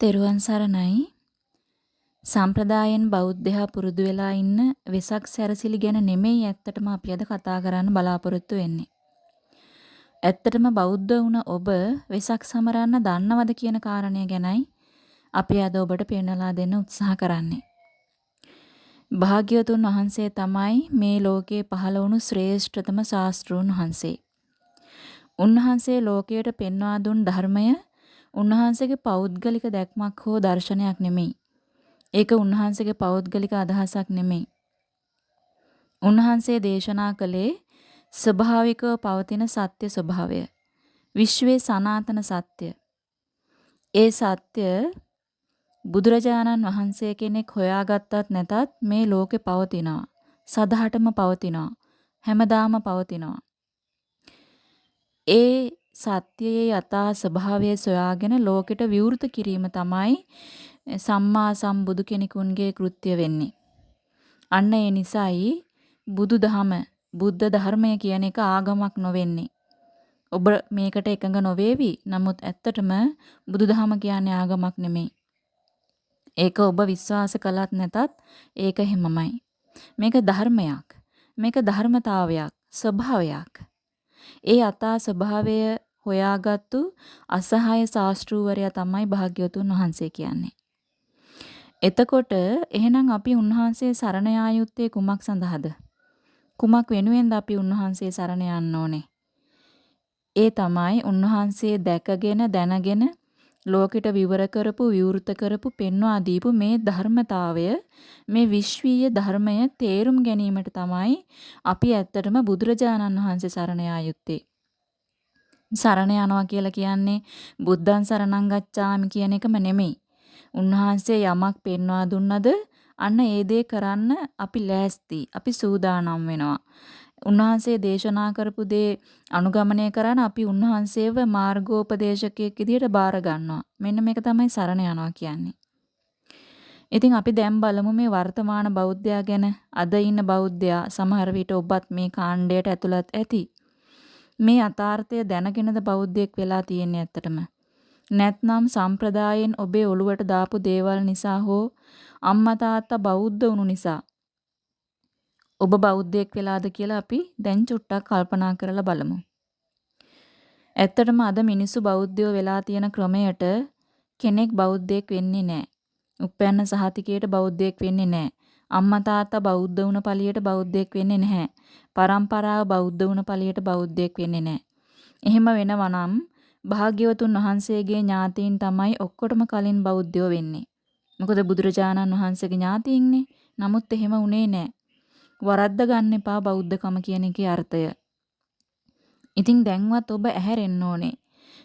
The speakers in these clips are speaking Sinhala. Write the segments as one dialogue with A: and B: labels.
A: තෙරුවන් සරණයි. සම්ප්‍රදායෙන් බෞද්ධයා පුරුදු වෙලා ඉන්න වෙසක් සැරසිලි ගැන නෙමෙයි ඇත්තටම අපි අද කතා කරන්න බලාපොරොත්තු වෙන්නේ. ඇත්තටම බෞද්ධ වුණ ඔබ වෙසක් සමරන්න දන්නවද කියන කාරණය ගැනයි අපි අද ඔබට පෙන්නලා දෙන්න උත්සාහ කරන්නේ. භාග්‍යවතුන් වහන්සේ තමයි මේ ලෝකේ පහළ වුණු ශ්‍රේෂ්ඨතම ශාස්ත්‍රූන් වහන්සේ. උන්වහන්සේ ලෝකයට පෙන්වා දුන් ධර්මය උන්වහන්සේගේ පෞද්ගලික දැක්මක් හෝ දර්ශනයක් නෙමෙයි. ඒක උන්වහන්සේගේ පෞද්ගලික අදහසක් නෙමෙයි. උන්වහන්සේ දේශනා කළේ ස්වභාවිකව පවතින සත්‍ය ස්වභාවය. විශ්වයේ සනාතන සත්‍ය. ඒ සත්‍ය බුදුරජාණන් වහන්සේ කෙනෙක් හොයාගත්තත් නැතත් මේ ලෝකේ පවතිනවා. සදහටම පවතිනවා. හැමදාම පවතිනවා. ඒ සත්‍යයේ යථා ස්වභාවය සොයාගෙන ලෝකෙට විවෘත කිරීම තමයි සම්මා සම්බුදු කෙනෙකුන්ගේ කෘත්‍ය වෙන්නේ. අන්න ඒ නිසායි බුදු දහම බුද්ධ ධර්මය කියන එක ආගමක් නොවෙන්නේ. ඔබ මේකට එකඟ නොවේවි. නමුත් ඇත්තටම බුදුදහම කියන්නේ ආගමක් නෙමෙයි. ඒක ඔබ විශ්වාස කළත් නැතත් ඒක හැමමයි. මේක ධර්මයක්. මේක ධර්මතාවයක්, ස්වභාවයක්. ඒ අතා ස්වභාවය හොයාගත්තු අසහාය ශාස්ත්‍රූවරයා තමයි භාග්‍යවතුන් වහන්සේ කියන්නේ. එතකොට එහෙනම් අපි උන්වහන්සේ සරණ යා යුත්තේ කුමක් සඳහාද? කුමක් වෙනුවෙන්ද අපි උන්වහන්සේ සරණ යන්න ඕනේ? ඒ තමයි උන්වහන්සේ දැකගෙන දැනගෙන ලෝකෙට විවර කරපු විවෘත කරපු පෙන්වා දීපු මේ ධර්මතාවය මේ විශ්වීය ධර්මය තේරුම් ගැනීමට තමයි අපි ඇත්තටම බුදුරජාණන් වහන්සේ සරණ යා යුත්තේ. සරණ යනවා කියලා කියන්නේ බුද්ධං සරණං ගච්ඡාමි කියන එකම නෙමෙයි. උන්වහන්සේ යමක් පෙන්වා දුන්නද අන්න ඒ දේ කරන්න අපි ලෑස්ති. අපි සූදානම් වෙනවා. උන්වහන්සේ දේශනා කරපු දේ අනුගමනය කරන අපි උන්වහන්සේව මාර්ගෝපදේශකයෙක් විදිහට බාර ගන්නවා. මෙන්න මේක තමයි සරණ යනවා කියන්නේ. ඉතින් අපි දැන් බලමු මේ වර්තමාන බෞද්ධයා ගැන අද ඉන්න බෞද්ධයා සමහර විට ඔබත් මේ කාණ්ඩයට ඇතුළත් ඇති. මේ යථාර්ථය දැනගෙනද බෞද්ධයෙක් වෙලා තියෙන්නේ ඇත්තටම. නැත්නම් සම්ප්‍රදායෙන් ඔබේ ඔළුවට දාපු දේවල් නිසා හෝ අම්මා තාත්තා බෞද්ධ වුණු නිසා ඔබ බෞද්ධයෙක් වෙලාද කියලා අපි දැන් චුට්ටක් කල්පනා කරලා බලමු. ඇත්තටම අද මිනිස්සු බෞද්ධයෝ වෙලා තියෙන ක්‍රමයට කෙනෙක් බෞද්ධයෙක් වෙන්නේ නැහැ. උපැන්න සහතිකයට බෞද්ධයෙක් වෙන්නේ නැහැ. අම්මා තාත්තා බෞද්ධ වුණ පළියට බෞද්ධයෙක් වෙන්නේ නැහැ. පරම්පරාව බෞද්ධ වුණ පළියට බෞද්ධයෙක් වෙන්නේ නැහැ. එහෙම වෙනවා නම් භාග්‍යවතුන් වහන්සේගේ ඥාතීන් තමයි ඔක්කොටම කලින් බෞද්ධයෝ වෙන්නේ. මොකද බුදුරජාණන් වහන්සේගේ ඥාතීන්නේ. නමුත් එහෙම උනේ නැහැ. වරද්ද ගන්න එපා බෞද්ධකම කියන එකේ අර්ථය. ඉතින් දැන්වත් ඔබ ඇහැරෙන්න ඕනේ.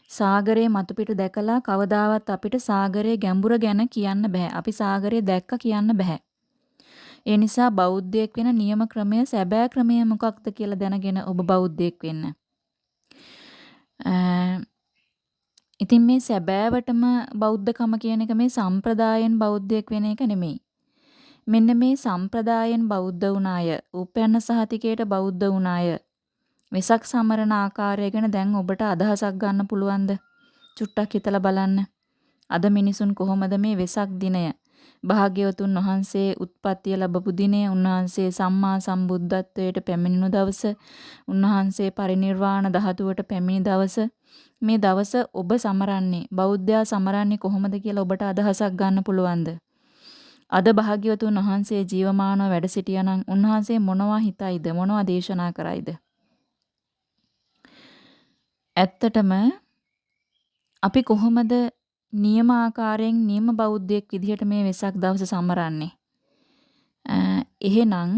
A: සාගරයේ මතුපිට දැකලා කවදාවත් අපිට සාගරයේ ගැඹුර ගැන කියන්න බෑ. අපි සාගරය දැක්ක කියන්න බෑ. ඒ නිසා බෞද්ධයෙක් වෙන නියම ක්‍රමය සැබෑ ක්‍රමය මොකක්ද කියලා දැනගෙන ඔබ බෞද්ධයෙක් වෙන්න. ඉතින් මේ සැබෑවටම බෞද්ධකම කියන එක මේ සම්ප්‍රදායෙන් බෞද්ධයෙක් වෙන එක නෙමෙයි. මෙන්න මේ සම්ප්‍රදායෙන් බෞද්ධ වුණ අය, උපයන්න සහතිකයට බෞද්ධ වුණ අය වෙසක් සමරන ආකාරය ගැන දැන් ඔබට අදහසක් ගන්න පුළුවන්ද? චුට්ටක් හිතලා බලන්න. අද මිනිසුන් කොහොමද මේ වෙසක් දිනය භාග්‍යවතුන් වහන්සේ උත්පත්තිය ලැබපු දිනේ උන්වහන්සේ සම්මා සම්බුද්ධත්වයට පැමිණෙන දවස උන්වහන්සේ පරිනිර්වාණ ධාතුවට පැමිණි දවස මේ දවස ඔබ සමරන්නේ බෞද්ධයා සමරන්නේ කොහොමද කියලා ඔබට අදහසක් ගන්න පුළුවන්ද අද භාග්‍යවතුන් වහන්සේ ජීවමානව වැඩ සිටියානම් උන්වහන්සේ මොනවා හිතයිද? මොනවා දේශනා කරයිද? ඇත්තටම අපි කොහොමද නියම ආකාරයෙන් නියම බෞද්ධයෙක් විදිහට මේ වෙසක් දවස සමරන්නේ. එහෙනම්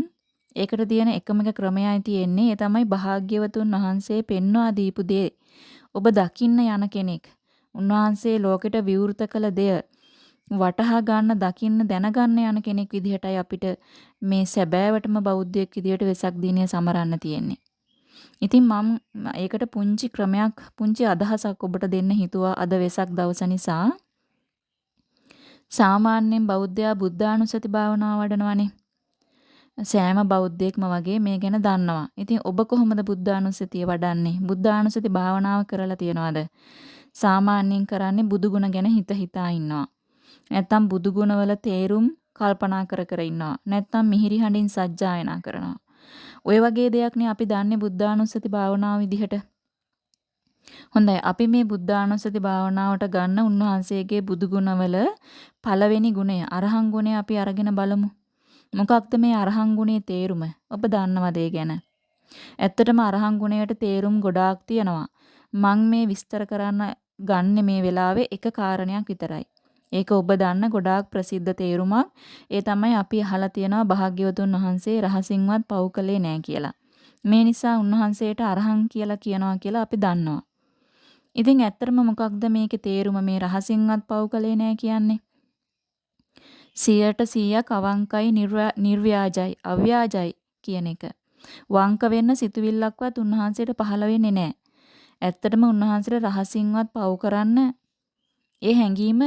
A: ඒකට තියෙන එකම එක ක්‍රමයයි තියෙන්නේ. ඒ තමයි භාග්‍යවතුන් වහන්සේ පෙන්වා දීපු දේ. ඔබ දකින්න යන කෙනෙක්. උන්වහන්සේ ලෝකෙට විවෘත කළ දෙය. වටහා ගන්න දකින්න දැනගන්න යන කෙනෙක් විදිහටයි අපිට මේ සැබෑවටම බෞද්ධයෙක් විදිහට වෙසක් දිනය සමරන්න තියෙන්නේ. ඉතින් මම ඒකට පුංචි ක්‍රමයක් පුංචි අදහසක් ඔබට දෙන්න හිතුවා අද වෙසක් දවස නිසා. සාමාන්‍යයෙන් බෞද්ධයා බුද්ධානුස්සති භාවනාව වඩනවානේ. සෑම බෞද්ධයෙක්ම වගේ මේ ගැන දන්නවා. ඉතින් ඔබ කොහොමද බුද්ධානුස්සතිය වඩන්නේ? බුද්ධානුස්සති භාවනාව කරලා තියනවාද? සාමාන්‍යයෙන් කරන්නේ බුදු ගුණ ගැන හිත හිතා ඉන්නවා. නැත්තම් බුදු ගුණවල තේරුම් කල්පනා කර කර ඉන්නවා. නැත්තම් මිහිරි හඬින් සජ්ජායනා කරනවා. ඔය වගේ දෙයක්නේ අපි දන්නේ බුද්ධානුස්සති භාවනාව විදිහට. හොඳයි අපි මේ බුද්ධානුස්සති භාවනාවට ගන්න උන්වහන්සේගේ බුදු ගුණවල පළවෙනි ගුණය අරහං ගුණය අපි අරගෙන බලමු. මොකක්ද මේ අරහං ගුණයේ තේරුම? ඔබ දන්නවද ඒ ගැන? ඇත්තටම අරහං ගුණයට තේරුම් ගොඩාක් තියෙනවා. මං මේ විස්තර කරන්න ගන්න මේ වෙලාවේ එක කාරණයක් විතරයි. ඒක ඔබ දන්න ගොඩාක් ප්‍රසිද්ධ තේරුමක්. ඒ තමයි අපි අහලා තියෙනවා භාග්‍යවතුන් වහන්සේ රහසින්වත් පව් කළේ නෑ කියලා. මේ නිසා උන්වහන්සේට අරහං කියලා කියනවා කියලා අපි දන්නවා. ඉතින් ඇත්තටම මොකක්ද මේකේ තේරුම මේ රහසින්වත් පව් කළේ නෑ කියන්නේ? 100ට 100ක් අවංකයි නිර්ව්‍යාජයි අව්‍යාජයි කියන එක. වංක වෙන්න සිතුවිල්ලක්වත් උන්වහන්සේට පහළ වෙන්නේ නැහැ. ඇත්තටම උන්වහන්සේට රහසින්වත් පව් කරන්න ඒ හැඟීම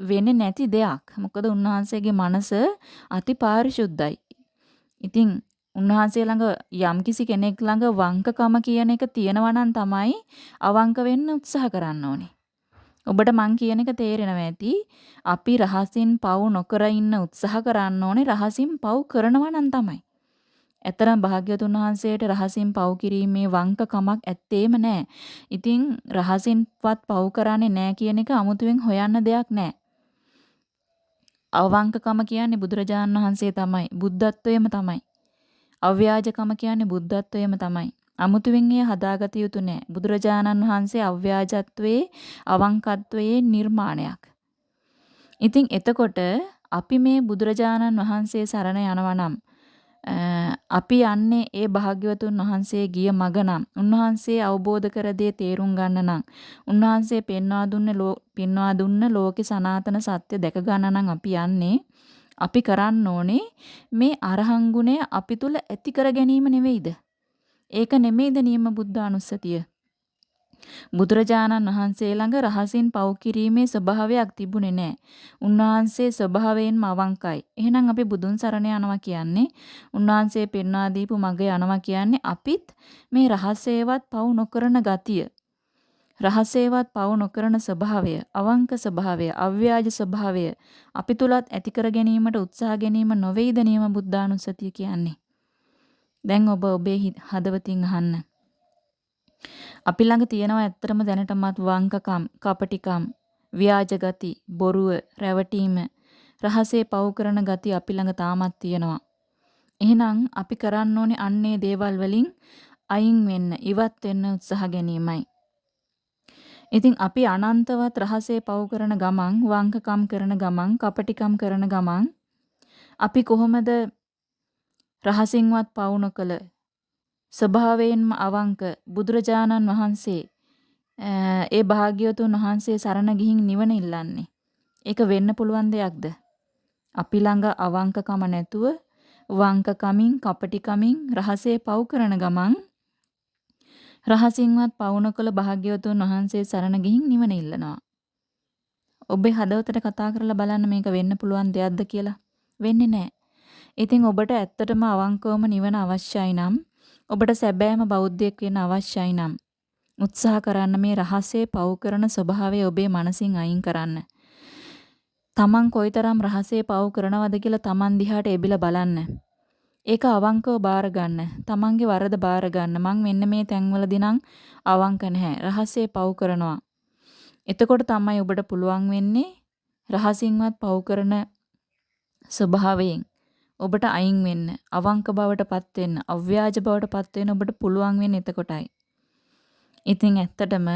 A: වෙන්නේ නැති දෙයක්. මොකද උන්වහන්සේගේ මනස අති පාරිශුද්ධයි. ඉතින් උන්වහන්සේ ළඟ යම්කිසි කෙනෙක් ළඟ වංකකම කියන එක තියෙනවා නම් තමයි අවංක වෙන්න උත්සාහ කරන්න ඕනේ. ඔබට මං කියන එක තේරෙනවා ඇති. අපි රහසින් පව් නොකර ඉන්න උත්සාහ කරන්න ඕනේ රහසින් පව් කරනවා නම් තමයි. ඇතරම් භාග්‍යතුන් වහන්සේට රහසින් පව් කිරීමේ වංකකමක් ඇත්තේම නැහැ. ඉතින් රහසින්වත් පව් කරන්නේ නැහැ කියන එක අමුතුවෙන් හොයන්න දෙයක් නැහැ. අවංකකම කියන්නේ බුදුරජාණන් වහන්සේ තමයි. බුද්ධත්වයම තමයි. අව්‍යාජකම කියන්නේ බුද්ධත්වයම තමයි. අමුතුවෙන් එය හදාගත යුතු නෑ. බුදුරජාණන් වහන්සේ අව්‍යාජත්වයේ අවංකත්වයේ නිර්මාණයක්. ඉතින් එතකොට අපි මේ බුදුරජාණන් වහන්සේ සරණ යනවා නම් අපි යන්නේ ඒ භාග්‍යවතුන් වහන්සේ ගිය මග නම්. උන්වහන්සේ අවබෝධ කර දේ තේරුම් ගන්න නම්. උන්වහන්සේ පෙන්වා දුන්න පෙන්වා දුන්න ලෝකේ සනාතන සත්‍ය දැක ගන්න නම් අපි යන්නේ අපි කරන්න ඕනේ මේ අරහං ගුණය අපි තුල ඇති කර ගැනීම නෙවෙයිද? ඒක නෙමෙයිද නියම බුද්ධානුස්සතිය? බුදුරජාණන් වහන්සේ ළඟ රහසින් පව් කිරීමේ ස්වභාවයක් තිබුණේ නැහැ. උන්වහන්සේ ස්වභාවයෙන්ම අවංකයි. එහෙනම් අපි බුදුන් සරණ යනවා කියන්නේ උන්වහන්සේ පෙන්වා දීපු මග යනවා කියන්නේ අපිත් මේ රහසේවත් පව් නොකරන ගතිය. රහසේවත් පව් නොකරන ස්වභාවය, අවංක ස්වභාවය, අව්‍යාජ ස්වභාවය අපි තුලත් ඇති කර ගැනීමට උත්සාහ ගැනීම නොවේද නියම බුද්ධානුස්සතිය කියන්නේ. දැන් ඔබ ඔබේ හදවතින් අහන්න. අපි ළඟ තියෙනවා ඇත්තටම දැනටමත් වංකකම්, කපටිකම්, ව්‍යාජ ගති, බොරුව, රැවටීම, රහසේ පව් කරන ගති අපි ළඟ තාමත් තියෙනවා. එහෙනම් අපි කරන්න ඕනේ අන්නේ දේවල් වලින් අයින් වෙන්න, ඉවත් වෙන්න උත්සාහ ගැනීමයි. ඉතින් අපි අනන්තවත් රහසේ පව් කරන ගමන්, වංකකම් කරන ගමන්, කපටිකම් කරන ගමන් අපි කොහොමද රහසින්වත් පව් නොකළ ස්වභාවයෙන්ම අවංක බුදුරජාණන් වහන්සේ ඒ භාග්‍යවතුන් වහන්සේ සරණ ගිහින් නිවන ඉල්ලන්නේ. ඒක වෙන්න පුළුවන් දෙයක්ද? අපි ළඟ අවංකකම නැතුව වංකකමින් කපටිකමින් රහසේ පව් කරන ගමන් රහසින්වත් පවු නොකළ භාග්‍යවතුන් වහන්සේ සරණ ගිහින් නිවන ඉල්ලනවා. ඔබේ හදවතට කතා කරලා බලන්න මේක වෙන්න පුළුවන් දෙයක්ද කියලා. වෙන්නේ නැහැ. ඉතින් ඔබට ඇත්තටම අවංකවම නිවන අවශ්‍යයි නම් ඔබට සැබෑම බෞද්ධයෙක් වෙන්න අවශ්‍යයි නම් උත්සාහ කරන්න මේ රහසේ පවු කරන ස්වභාවය ඔබේ මනසින් අයින් කරන්න. තමන් කොයිතරම් රහසේ පවු කරනවද කියලා තමන් දිහාට එබිලා බලන්න. ඒක අවංකව බාර ගන්න. තමන්ගේ වරද බාර ගන්න. මං මෙන්න මේ තැන්වලදී නම් අවංක නැහැ. රහසේ පවු කරනවා. එතකොට තමයි ඔබට පුළුවන් වෙන්නේ රහසින්වත් පවු කරන ස්වභාවයෙන් ඔබට අයින් වෙන්න, අවංක බවටපත් වෙන්න, අව්‍යාජ බවටපත් වෙන්න ඔබට පුළුවන් වෙන්නේ එතකොටයි. ඉතින් ඇත්තටම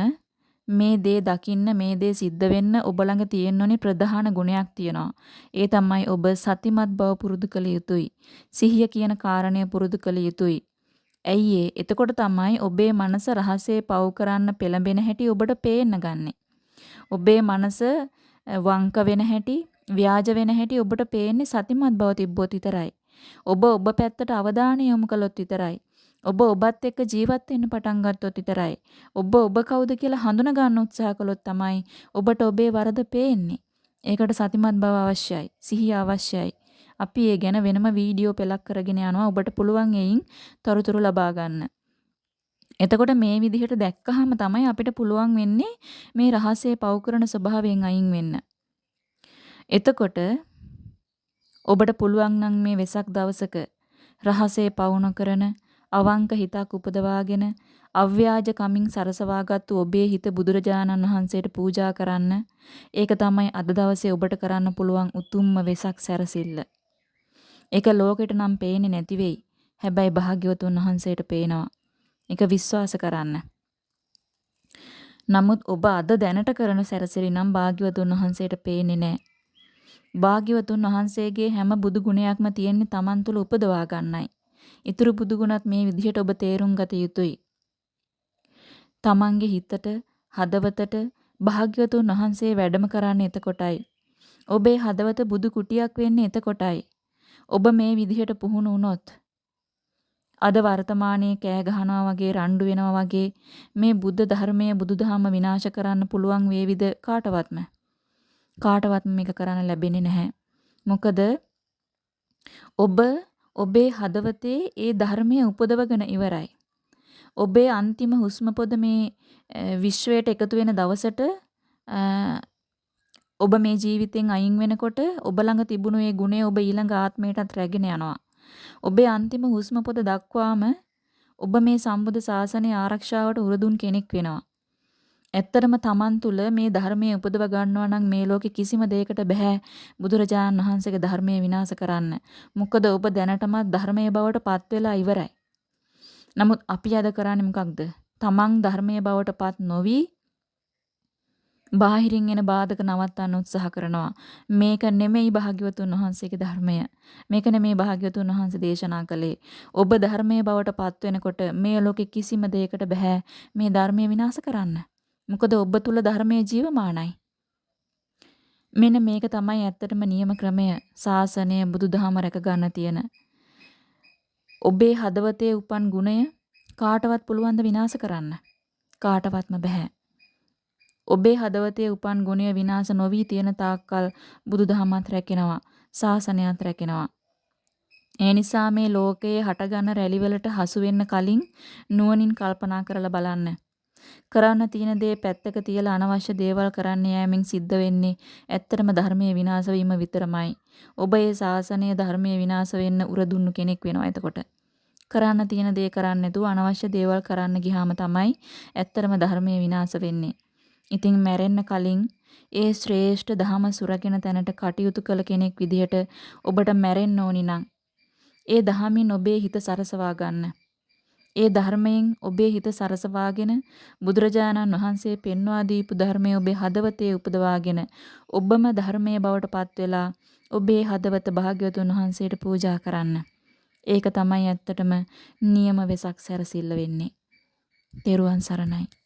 A: මේ දේ දකින්න මේ දේ සිද්ධ වෙන්න ඔබ ළඟ තියෙන්න ඕනි ප්‍රධාන ගුණයක් තියෙනවා. ඒ තමයි ඔබ සතිමත් බව පුරුදු කළ යුතුයි. සිහිය කියන කාරණය පුරුදු කළ යුතුයි. ඇයි එතකොට තමයි ඔබේ මනස රහසේ පවු කරන්න පෙළඹෙන හැටි ඔබට පේන්න ගන්නෙ. ඔබේ මනස වංක වෙන හැටි, ව්‍යාජ වෙන හැටි ඔබට පේන්නේ සතිමත් බව තිබ්බොත් විතරයි. ඔබ ඔබ පැත්තට අවධානය යොමු කළොත් විතරයි. ඔබ ඔබත් එක්ක ජීවත් වෙන්න පටන් ගත්තොත් විතරයි. ඔබ ඔබ කවුද කියලා හඳුනා ගන්න උත්සාහ කළොත් තමයි ඔබට ඔබේ වරද පේන්නේ. ඒකට සතිමත් බව අවශ්‍යයි. සිහිය අවශ්‍යයි. අපි ඒ ගැන වෙනම වීඩියෝ පෙළක් කරගෙන යනවා. ඔබට පුළුවන් එයින් තොරතුරු ලබා ගන්න. එතකොට මේ විදිහට දැක්කහම තමයි අපිට පුළුවන් වෙන්නේ මේ රහසේ පව කරන ස්වභාවයෙන් අයින් වෙන්න. එතකොට ඔබට පුළුවන් නම් මේ වෙසක් දවසක රහසේ පව නොකරන අවංක හිතක් උපදවාගෙන අව්‍යාජ කමින් සරසවාගත්තු ඔබේ හිත බුදුරජාණන් වහන්සේට පූජා කරන්න. ඒක තමයි අද දවසේ ඔබට කරන්න පුළුවන් උතුම්ම වෙසක් සැරසිල්ල. ඒක ලෝකෙට නම් පේන්නේ නැති වෙයි. හැබැයි භාග්‍යවතුන් වහන්සේට පේනවා. ඒක විශ්වාස කරන්න. නමුත් ඔබ අද දැනට කරන සැරසිලි නම් භාග්‍යවතුන් වහන්සේට පේන්නේ නැහැ. භාග්‍යවතුන් වහන්සේගේ හැම බුදු ගුණයක්ම තියෙන්නේ Taman තුල උපදවා ගන්නයි. ඊතුරු බුදු ගුණත් මේ විදිහට ඔබ තේරුම් ගත යුතුයි. Tamanගේ හිතට, හදවතට භාග්‍යවතුන් වහන්සේ වැඩම කරන්නේ එතකොටයි. ඔබේ හදවත බුදු කුටියක් වෙන්නේ එතකොටයි. ඔබ මේ විදිහට පුහුණු වුණොත් අද වර්තමානයේ කෑ ගහනවා වගේ රණ්ඩු වෙනවා වගේ මේ බුද්ධ ධර්මයේ බුදුදහම විනාශ කරන්න පුළුවන් වේවිද කාටවත්ම කාටවත්ම මේක කරන්න ලැබෙන්නේ නැහැ මොකද ඔබ ඔබේ හදවතේ ඒ ධර්මයේ උපදවගෙන ඉවරයි ඔබේ අන්තිම හුස්ම පොද මේ විශ්වයට එකතු වෙන දවසට ඔබ මේ ජීවිතෙන් අයින් වෙනකොට ඔබ ළඟ තිබුණු ඒ ගුණය ඔබ ඊළඟ ආත්මයටත් රැගෙන යනවා. ඔබේ අන්තිම හුස්ම පොත දක්වාම ඔබ මේ සම්බුද්ධ ශාසනය ආරක්ෂාවට උරදුන් කෙනෙක් වෙනවා. ඇත්තටම Taman තුල මේ ධර්මයේ උපදව ගන්නවා නම් මේ ලෝකෙ කිසිම දෙයකට බෑ බුදුරජාණන් වහන්සේගේ ධර්මයේ විනාශ කරන්න. මොකද ඔබ දැනටමත් ධර්මයේ බවට පත් වෙලා ඉවරයි. නමුත් අපි අද කරන්නේ මොකක්ද? Taman ධර්මයේ බවට පත් නොවි බාහිරින් එන බාධක නවත්තන්න උත්සාහ කරනවා. මේක නෙමෙයි භාග්‍යවතුන් වහන්සේගේ ධර්මය. මේක නෙමෙයි භාග්‍යවතුන් වහන්සේ දේශනා කළේ. ඔබ ධර්මයේ බවට පත් වෙනකොට මේ ලෝකෙ කිසිම දෙයකට බෑ මේ ධර්මය විනාශ කරන්න. මොකද ඔබ තුල ධර්මයේ ජීවමානයි. මෙන්න මේක තමයි ඇත්තටම නියම ක්‍රමය. සාසනය බුදුදහම රැක ගන්න තියෙන. ඔබේ හදවතේ උපන් ගුණය කාටවත් පුළුවන් ද විනාශ කරන්න? කාටවත්ම බෑ. ඔබේ හදවතේ උපන් ගුණය විනාශ නොවි තියෙන තාක්කල් බුදුදහමත් රැකෙනවා ශාසනයත් රැකෙනවා ඒ නිසා මේ ලෝකයේ හටගන්න රැලිවලට හසු වෙන්න කලින් නුවණින් කල්පනා කරලා බලන්න කරන්න තියෙන දේ පැත්තක තියලා අනවශ්‍ය දේවල් කරන්න යෑමෙන් සිද්ධ වෙන්නේ ඇත්තටම ධර්මයේ විනාශ වීම විතරමයි. ඔබ ඒ ශාසනය ධර්මයේ විනාශ වෙන්න උරදුන්නු කෙනෙක් වෙනවා එතකොට. කරන්න තියෙන දේ කරන්නේ නැතුව අනවශ්‍ය දේවල් කරන්න ගියාම තමයි ඇත්තටම ධර්මයේ විනාශ වෙන්නේ. ඉතින් මැරෙන්න කලින් ඒ ශ්‍රේෂ්ඨ ධහම සුරගෙන තැනට කටයුතු කළ කෙනෙක් විදිහට ඔබට මැරෙන්න ඕනි නම් ඒ දහමින් ඔබේ හිත සරසවා ගන්න. ඒ ධර්මයෙන් ඔබේ හිත සරසවාගෙන බුදුරජාණන් වහන්සේ පෙන්වා දීපු ධර්මයේ ඔබේ හදවතේ උපදවාගෙන ඔබම ධර්මයේ බවට පත් වෙලා ඔබේ හදවත භාග්‍යවතුන් වහන්සේට පූජා කරන්න. ඒක තමයි ඇත්තටම නියම වෙසක් සැරසිල්ල වෙන්නේ. තෙරුවන් සරණයි.